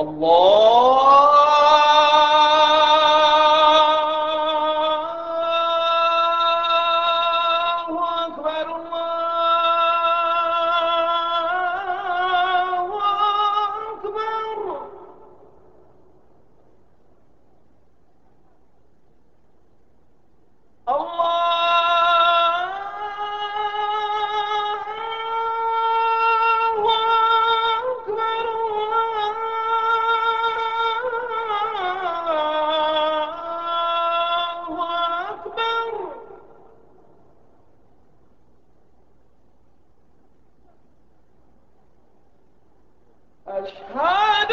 الله أشهد